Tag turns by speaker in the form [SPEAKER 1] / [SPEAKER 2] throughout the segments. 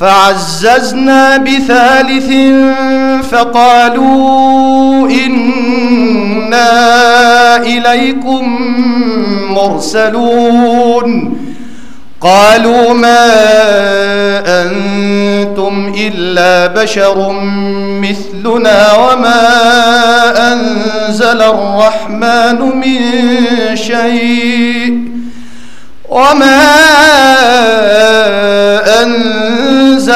[SPEAKER 1] فعززنا بثالث فقالوا إنا إليكم مرسلون. قالوا ما أنتم إلا بشر مثلنا وما أنزل الرحمن من شيء وما أنزل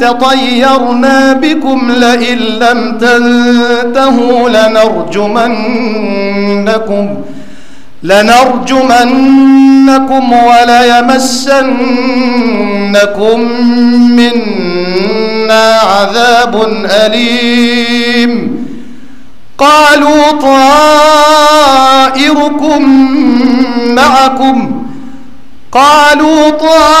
[SPEAKER 1] تطيرنا بكم لئن لم تنتهوا لنرجمنكم لنرجمنكم وليمسنكم منا عذاب أليم. قالوا طائركم معكم. قالوا طائركم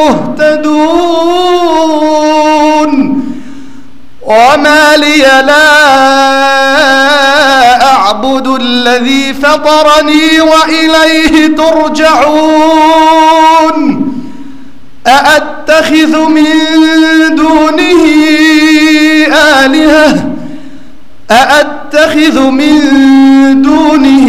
[SPEAKER 1] مهتدون وما لي لا أعبد الذي فطرني وإليه ترجعون. أأتخذ من دونه آلهة؟ أأتخذ من دونه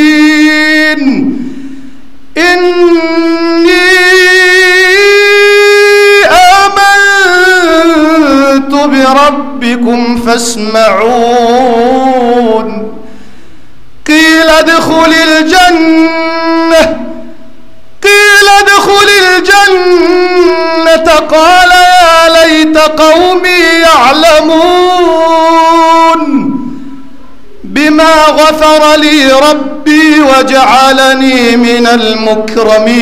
[SPEAKER 1] بربكم فاسمعون. قيل ادخل الجنة. قيل ادخل الجنة. قال يا ليت قومي يعلمون. بما غفر لي ربي وجعلني من المكرمين.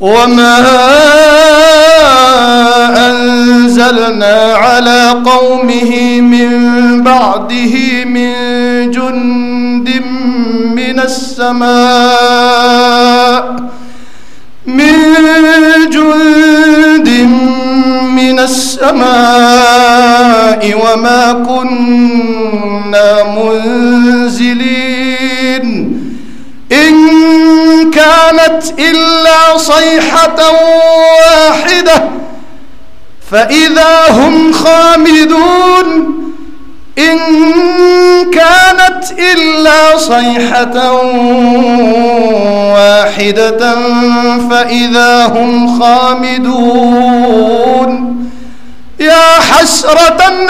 [SPEAKER 1] وما أنزلنا على قومه من بعده من جند من السماء من جند من السماء وما كنا كانت إلا صيحة واحدة فإذا هم خامدون إن كانت إلا صيحة واحدة فإذا هم خامدون. يا حسرة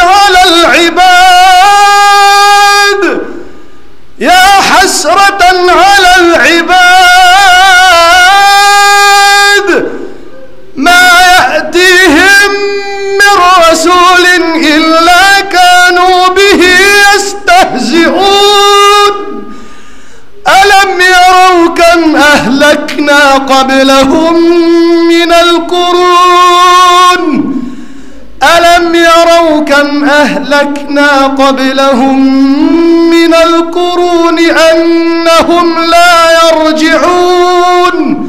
[SPEAKER 1] قبلهم من القرون؟ ألم يروا كم أهلكنا قبلهم من القرون أنهم لا يرجعون؟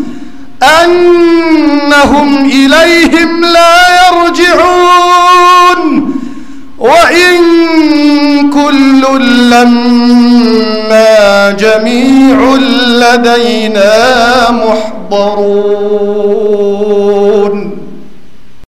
[SPEAKER 1] أنهم إليهم لا يرجعون؟ وإن كل لما جميع لدينا محضرون